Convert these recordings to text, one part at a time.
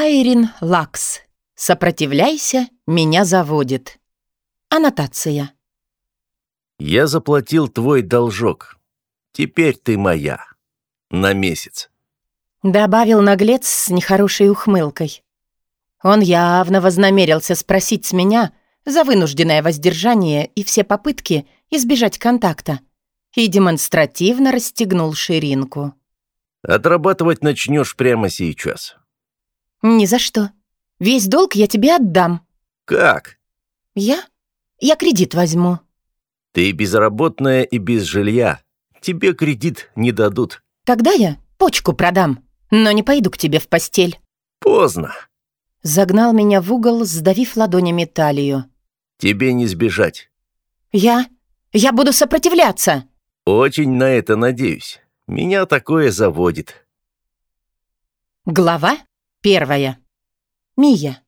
Айрин Лакс. Сопротивляйся, меня заводит. Аннотация. Я заплатил твой должок. Теперь ты моя. На месяц. Добавил наглец с нехорошей ухмылкой. Он явно вознамерился спросить с меня за вынужденное воздержание и все попытки избежать контакта и демонстративно расстегнул ширинку. Отрабатывать начнешь прямо сейчас. «Ни за что. Весь долг я тебе отдам». Как? «Я? Я кредит возьму». Ты безработная и без жилья. Тебе кредит не дадут. «Тогда я почку продам, но не пойду к тебе в постель». Поздно. Загнал меня в угол, сдавив ладонями талию. Тебе не сбежать. «Я? Я буду сопротивляться!» Очень на это надеюсь. Меня такое заводит. Глава первая. Мия.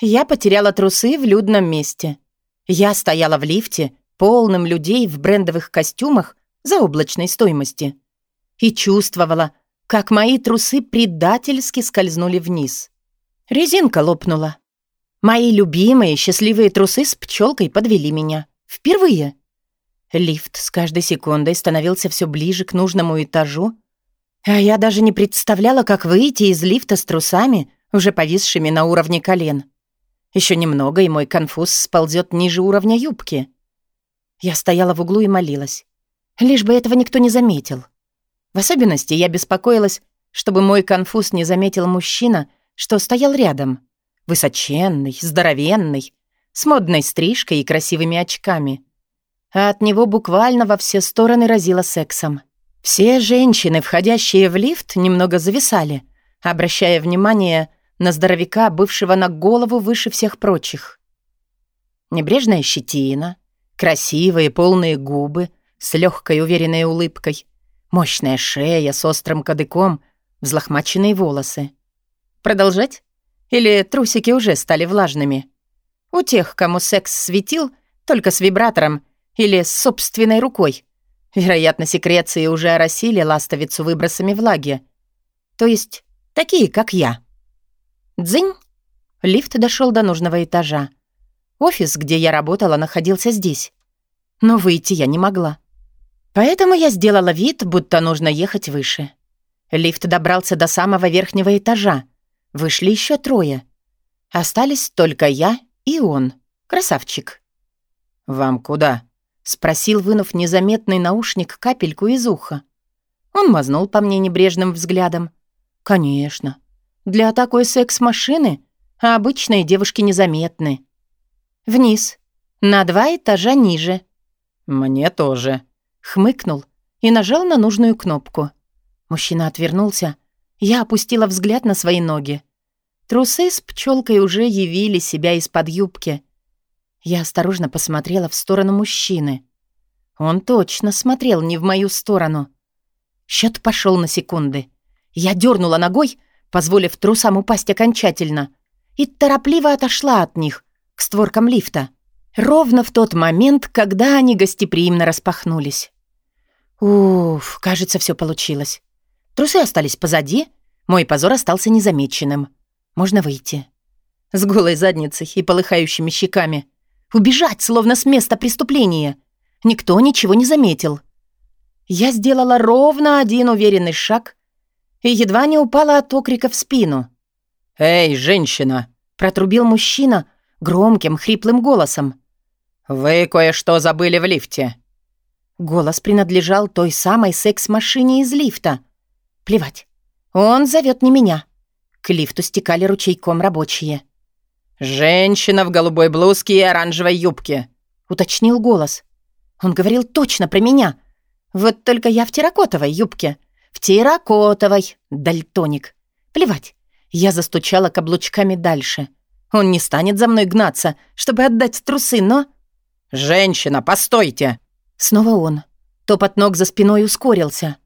Я потеряла трусы в людном месте. Я стояла в лифте, полным людей в брендовых костюмах за облачной стоимости. И чувствовала, как мои трусы предательски скользнули вниз. Резинка лопнула. Мои любимые счастливые трусы с пчелкой подвели меня. Впервые. Лифт с каждой секундой становился все ближе к нужному этажу, я даже не представляла, как выйти из лифта с трусами, уже повисшими на уровне колен. Еще немного, и мой конфуз сползет ниже уровня юбки. Я стояла в углу и молилась. Лишь бы этого никто не заметил. В особенности я беспокоилась, чтобы мой конфуз не заметил мужчина, что стоял рядом. Высоченный, здоровенный, с модной стрижкой и красивыми очками. А от него буквально во все стороны разило сексом. Все женщины, входящие в лифт, немного зависали, обращая внимание на здоровяка, бывшего на голову выше всех прочих. Небрежная щетина, красивые полные губы с легкой уверенной улыбкой, мощная шея с острым кадыком, взлохмаченные волосы. Продолжать? Или трусики уже стали влажными? У тех, кому секс светил, только с вибратором или с собственной рукой. Вероятно, секреции уже оросили ластовицу выбросами влаги. То есть такие, как я. Дзынь! Лифт дошел до нужного этажа. Офис, где я работала, находился здесь. Но выйти я не могла. Поэтому я сделала вид, будто нужно ехать выше. Лифт добрался до самого верхнего этажа, Вышли еще трое. Остались только я и он. Красавчик. «Вам куда?» — спросил, вынув незаметный наушник капельку из уха. Он мазнул по мне небрежным взглядом. «Конечно. Для такой секс-машины обычные девушки незаметны. Вниз. На два этажа ниже». «Мне тоже», — хмыкнул и нажал на нужную кнопку. Мужчина отвернулся, я опустила взгляд на свои ноги. Трусы с пчелкой уже явили себя из-под юбки. Я осторожно посмотрела в сторону мужчины. Он точно смотрел не в мою сторону. Счет пошел на секунды. Я дернула ногой, позволив трусам упасть окончательно, и торопливо отошла от них, к створкам лифта. Ровно в тот момент, когда они гостеприимно распахнулись. Уф, кажется, все получилось. Трусы остались позади, мой позор остался незамеченным. Можно выйти. С голой задницей и полыхающими щеками. Убежать, словно с места преступления. Никто ничего не заметил. Я сделала ровно один уверенный шаг и едва не упала от окрика в спину. «Эй, женщина!» — протрубил мужчина громким, хриплым голосом. «Вы кое-что забыли в лифте». Голос принадлежал той самой секс-машине из лифта — Плевать. Он зовет не меня. К лифту стекали ручейком рабочие. «Женщина в голубой блузке и оранжевой юбке», — уточнил голос. Он говорил точно про меня. Вот только я в терракотовой юбке. В терракотовой, дальтоник. Плевать. Я застучала каблучками дальше. Он не станет за мной гнаться, чтобы отдать трусы, но... «Женщина, постойте!» Снова он. Топот ног за спиной ускорился.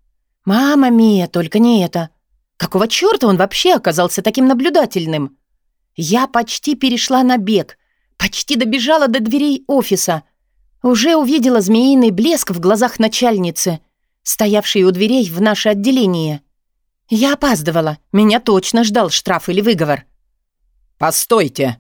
«Мама Мия, только не это! Какого чёрта он вообще оказался таким наблюдательным?» Я почти перешла на бег, почти добежала до дверей офиса. Уже увидела змеиный блеск в глазах начальницы, стоявшей у дверей в наше отделение. Я опаздывала. Меня точно ждал штраф или выговор. «Постойте!»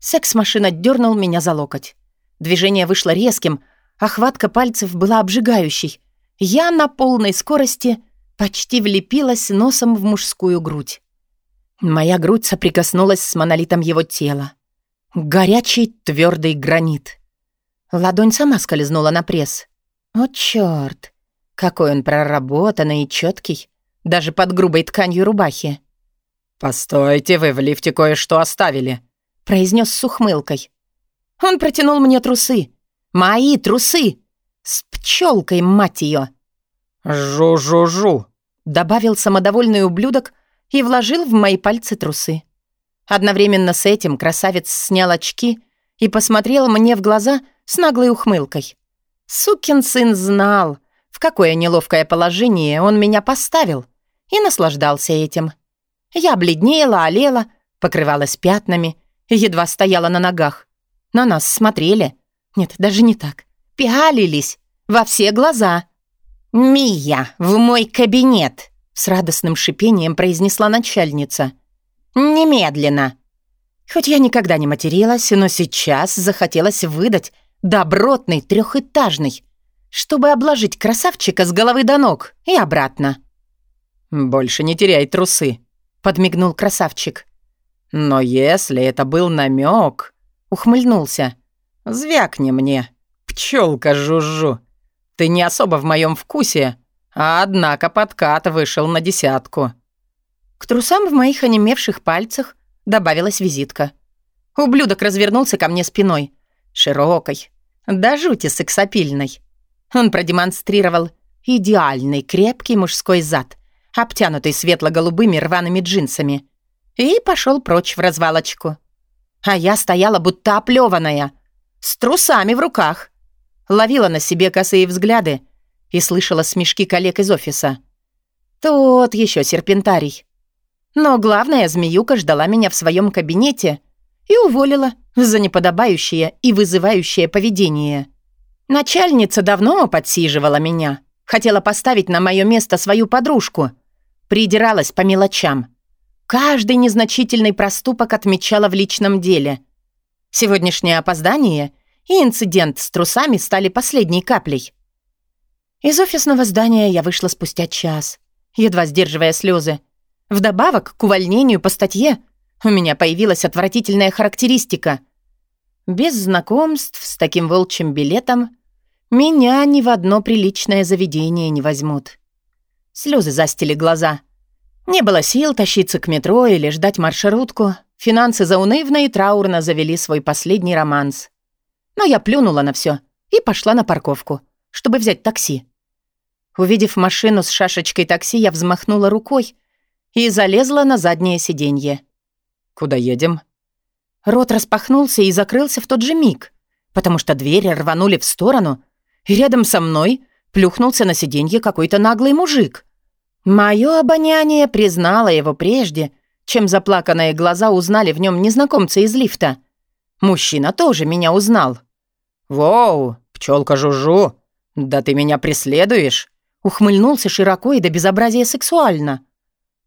Секс-машина дернул меня за локоть. Движение вышло резким, а хватка пальцев была обжигающей. Я на полной скорости почти влепилась носом в мужскую грудь. Моя грудь соприкоснулась с монолитом его тела. Горячий твердый гранит. Ладонь сама скользнула на пресс. О, чёрт! Какой он проработанный и чёткий, даже под грубой тканью рубахи. «Постойте, вы в лифте кое-что оставили», — произнес с ухмылкой. Он протянул мне трусы. Мои трусы! С пчелкой, мать ее! «Жу-жу-жу», — добавил самодовольный ублюдок и вложил в мои пальцы трусы. Одновременно с этим красавец снял очки и посмотрел мне в глаза с наглой ухмылкой. Сукин сын знал, в какое неловкое положение он меня поставил, и наслаждался этим. Я бледнела, олела, покрывалась пятнами, едва стояла на ногах. На нас смотрели. Нет, даже не так. Пялились во все глаза. «Мия, в мой кабинет!» С радостным шипением произнесла начальница. «Немедленно!» Хоть я никогда не материлась, но сейчас захотелось выдать добротный трехэтажный, чтобы обложить красавчика с головы до ног и обратно. «Больше не теряй трусы», — подмигнул красавчик. «Но если это был намек, ухмыльнулся. «Звякни мне, пчелка жужжу. Ты не особо в моем вкусе, а однако подкат вышел на десятку». К трусам в моих онемевших пальцах добавилась визитка. Ублюдок развернулся ко мне спиной, широкой, до жути сексапильной. Он продемонстрировал идеальный крепкий мужской зад, обтянутый светло-голубыми рваными джинсами, и пошел прочь в развалочку. А я стояла будто оплеванная, с трусами в руках. Ловила на себе косые взгляды и слышала смешки коллег из офиса. Тот еще серпентарий. Но главная змеюка ждала меня в своем кабинете и уволила за неподобающее и вызывающее поведение. Начальница давно подсиживала меня, хотела поставить на мое место свою подружку, придиралась по мелочам. Каждый незначительный проступок отмечала в личном деле. Сегодняшнее опоздание и инцидент с трусами стали последней каплей. Из офисного здания я вышла спустя час, едва сдерживая слезы. Вдобавок к увольнению по статье у меня появилась отвратительная характеристика. Без знакомств с таким волчьим билетом меня ни в одно приличное заведение не возьмут. Слезы застили глаза — не было сил тащиться к метро или ждать маршрутку. Финансы заунывно и траурно завели свой последний романс. Но я плюнула на все и пошла на парковку, чтобы взять такси. Увидев машину с шашечкой такси, я взмахнула рукой и залезла на заднее сиденье. «Куда едем?» Рот распахнулся и закрылся в тот же миг, потому что двери рванули в сторону, и рядом со мной плюхнулся на сиденье какой-то наглый мужик — Мое обоняние признало его прежде, чем заплаканные глаза узнали в нем незнакомца из лифта. Мужчина тоже меня узнал. «Воу, пчелка Жужу, да ты меня преследуешь?» Ухмыльнулся широко и до безобразия сексуально.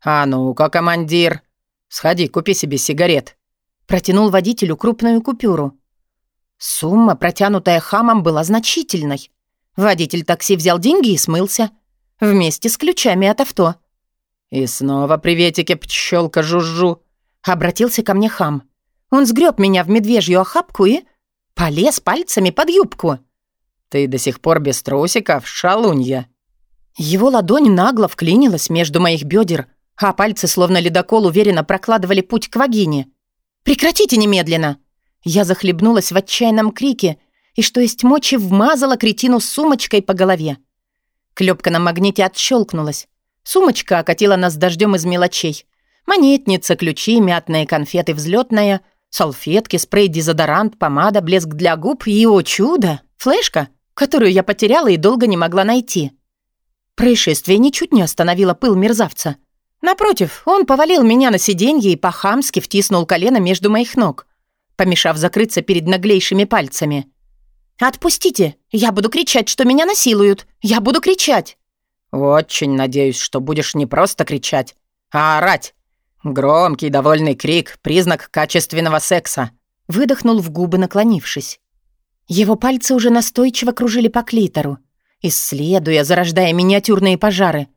«А ну-ка, командир, сходи, купи себе сигарет». Протянул водителю крупную купюру. Сумма, протянутая хамом, была значительной. Водитель такси взял деньги и смылся вместе с ключами от авто. «И снова приветики, пчелка жужжу!» Обратился ко мне хам. Он сгреб меня в медвежью охапку и полез пальцами под юбку. «Ты до сих пор без трусиков, шалунья!» Его ладонь нагло вклинилась между моих бедер, а пальцы, словно ледокол, уверенно прокладывали путь к вагине. «Прекратите немедленно!» Я захлебнулась в отчаянном крике и, что есть мочи, вмазала кретину сумочкой по голове. Клепка на магните отщелкнулась. Сумочка окатила нас дождем из мелочей. Монетница, ключи, мятные конфеты взлетная, салфетки, спрей, дезодорант, помада, блеск для губ и, о чудо, флешка, которую я потеряла и долго не могла найти. Происшествие ничуть не остановило пыл мерзавца. Напротив, он повалил меня на сиденье и по-хамски втиснул колено между моих ног, помешав закрыться перед наглейшими пальцами. «Отпустите! Я буду кричать, что меня насилуют! Я буду кричать!» Очень надеюсь, что будешь не просто кричать, а орать. Громкий довольный крик — признак качественного секса. Выдохнул в губы, наклонившись. Его пальцы уже настойчиво кружили по клитору, исследуя, зарождая миниатюрные пожары.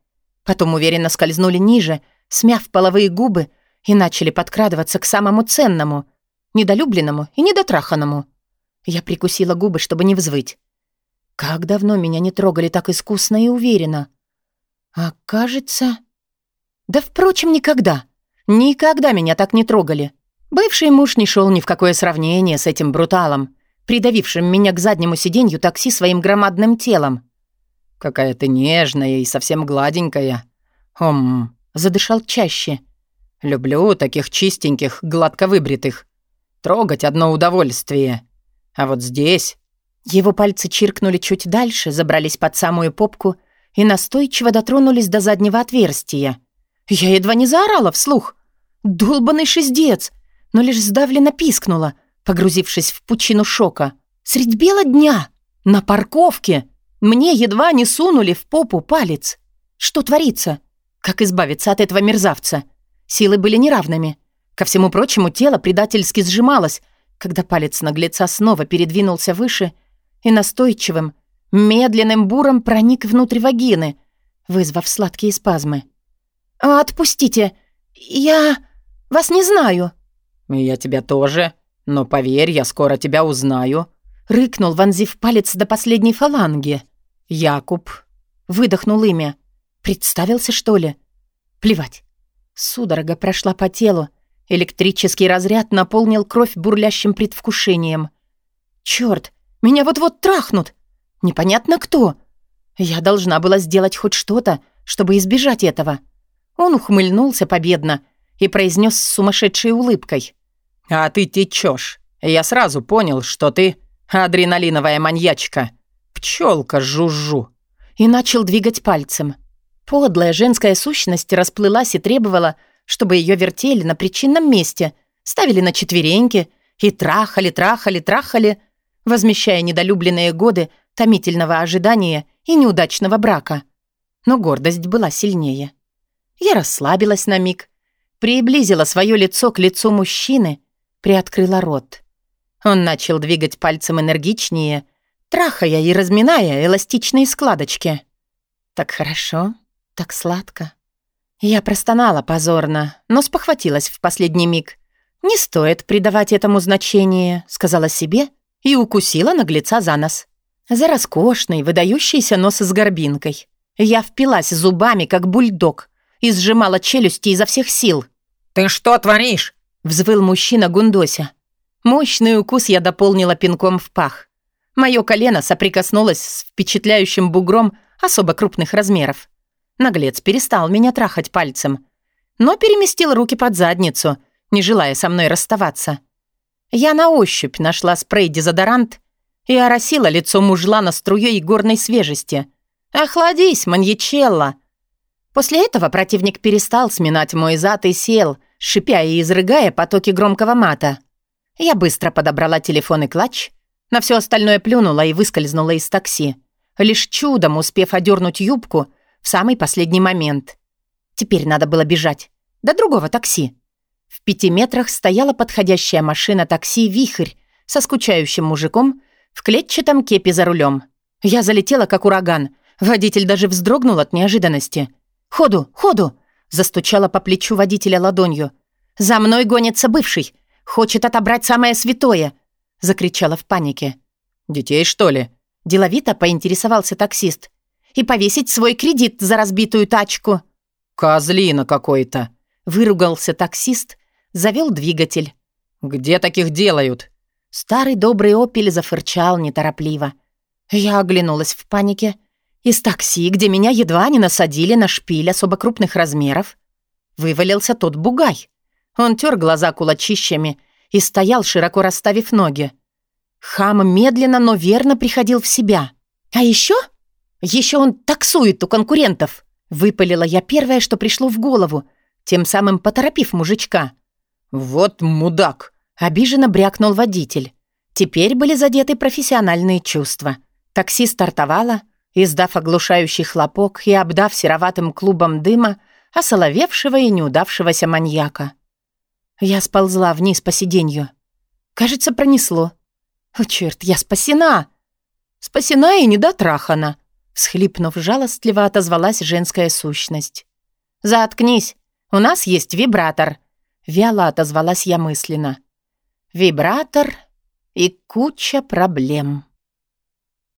Потом уверенно скользнули ниже, смяв половые губы, и начали подкрадываться к самому ценному, недолюбленному и недотраханному. Я прикусила губы, чтобы не взвыть. Как давно меня не трогали так искусно и уверенно. А кажется... Да, впрочем, никогда. Никогда меня так не трогали. Бывший муж не шел ни в какое сравнение с этим бруталом, придавившим меня к заднему сиденью такси своим громадным телом. «Какая ты нежная и совсем гладенькая». «Ом», задышал чаще. «Люблю таких чистеньких, гладко выбритых. Трогать одно удовольствие. А вот здесь...» Его пальцы чиркнули чуть дальше, забрались под самую попку и настойчиво дотронулись до заднего отверстия. Я едва не заорала вслух. «Долбанный шиздец!» но лишь сдавленно пискнула, погрузившись в пучину шока. «Средь бела дня! На парковке! Мне едва не сунули в попу палец! Что творится? Как избавиться от этого мерзавца? Силы были неравными. Ко всему прочему, тело предательски сжималось, когда палец наглеца снова передвинулся выше и настойчивым, медленным буром проник внутрь вагины, вызвав сладкие спазмы. «Отпустите! Я вас не знаю!» «Я тебя тоже, но поверь, я скоро тебя узнаю», — рыкнул, вонзив палец до последней фаланги. «Якуб». Выдохнул имя. Представился, что ли? Плевать. Судорога прошла по телу. Электрический разряд наполнил кровь бурлящим предвкушением. Черт, меня вот-вот трахнут. Непонятно кто. Я должна была сделать хоть что-то, чтобы избежать этого. Он ухмыльнулся победно и произнес с сумасшедшей улыбкой. «А ты течешь. Я сразу понял, что ты адреналиновая маньячка. Пчелка жужжу». И начал двигать пальцем. Подлая женская сущность расплылась и требовала, чтобы ее вертели на причинном месте, ставили на четвереньки и трахали, трахали, трахали, возмещая недолюбленные годы томительного ожидания и неудачного брака. Но гордость была сильнее. Я расслабилась на миг, приблизила свое лицо к лицу мужчины приоткрыла рот. Он начал двигать пальцем энергичнее, трахая и разминая эластичные складочки. Так хорошо, так сладко. Я простонала позорно, но спохватилась в последний миг. «Не стоит придавать этому значение», — сказала себе и укусила наглеца за нос. За роскошный, выдающийся нос с горбинкой. Я впилась зубами, как бульдог, и сжимала челюсти изо всех сил. «Ты что творишь?» Взвыл мужчина Гундося. Мощный укус я дополнила пинком в пах. Мое колено соприкоснулось с впечатляющим бугром особо крупных размеров. Наглец перестал меня трахать пальцем, но переместил руки под задницу, не желая со мной расставаться. Я на ощупь нашла спрей-дезодорант и оросила лицо мужлана струей горной свежести. «Охладись, маньячелла!» После этого противник перестал сминать мой зад и сел — шипя и изрыгая потоки громкого мата. Я быстро подобрала телефон и клатч, на все остальное плюнула и выскользнула из такси, лишь чудом успев одернуть юбку в самый последний момент. Теперь надо было бежать. До другого такси. В пяти метрах стояла подходящая машина такси «Вихрь» со скучающим мужиком в клетчатом кепе за рулем. Я залетела, как ураган. Водитель даже вздрогнул от неожиданности. «Ходу, ходу!» Застучала по плечу водителя ладонью. «За мной гонится бывший! Хочет отобрать самое святое!» Закричала в панике. «Детей, что ли?» Деловито поинтересовался таксист. «И повесить свой кредит за разбитую тачку». «Козлина какой-то!» Выругался таксист, завел двигатель. «Где таких делают?» Старый добрый «Опель» зафырчал неторопливо. Я оглянулась в панике из такси, где меня едва не насадили на шпиль особо крупных размеров, вывалился тот бугай. Он тер глаза кулачищами и стоял, широко расставив ноги. Хам медленно, но верно приходил в себя. «А еще? Еще он таксует у конкурентов!» Выпалила я первое, что пришло в голову, тем самым поторопив мужичка. «Вот мудак!» — обиженно брякнул водитель. Теперь были задеты профессиональные чувства. Такси стартовало, издав оглушающий хлопок и обдав сероватым клубом дыма осоловевшего и неудавшегося маньяка. Я сползла вниз по сиденью. Кажется, пронесло. О, черт, я спасена! Спасена и недотрахана. Схлипнув жалостливо, отозвалась женская сущность. «Заткнись! У нас есть вибратор!» Вяло отозвалась я мысленно. «Вибратор и куча проблем».